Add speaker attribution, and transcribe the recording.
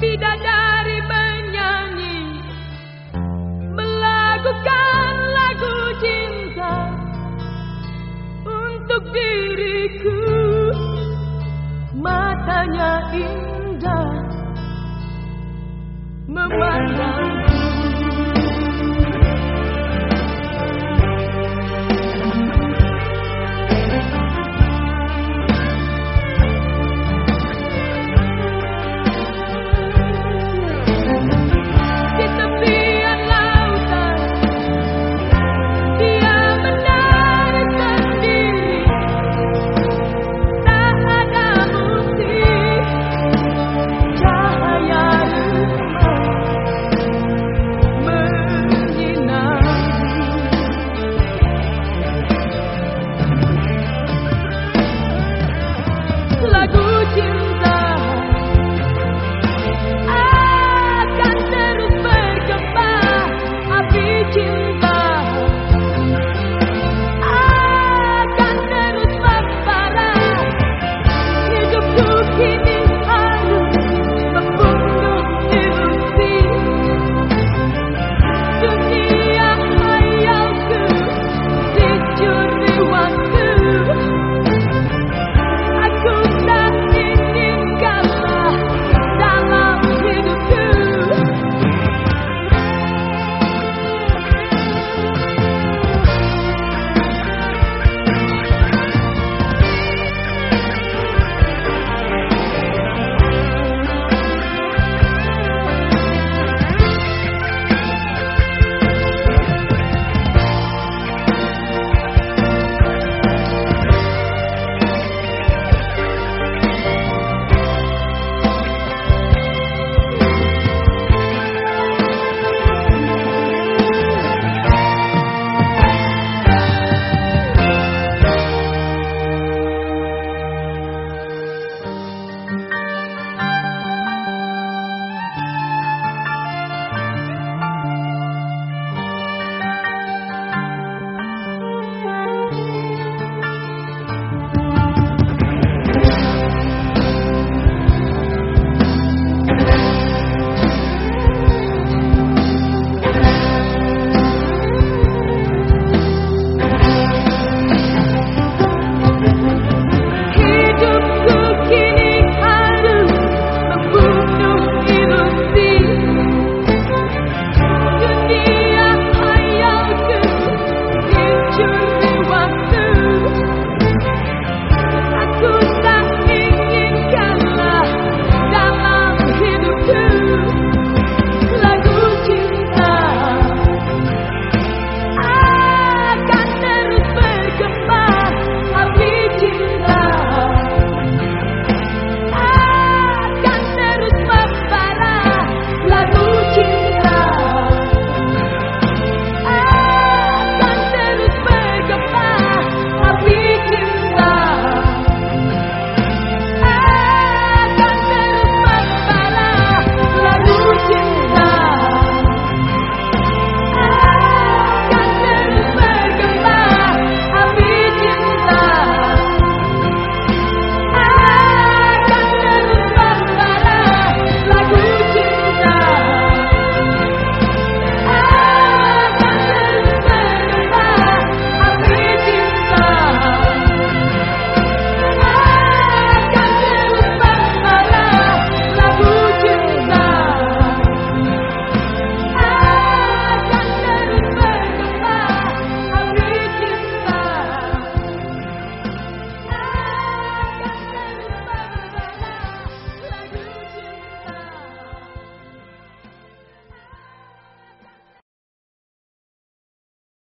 Speaker 1: bidadari menyanyi melakukan lagu cinta untuk diriku. Matanya indah memandang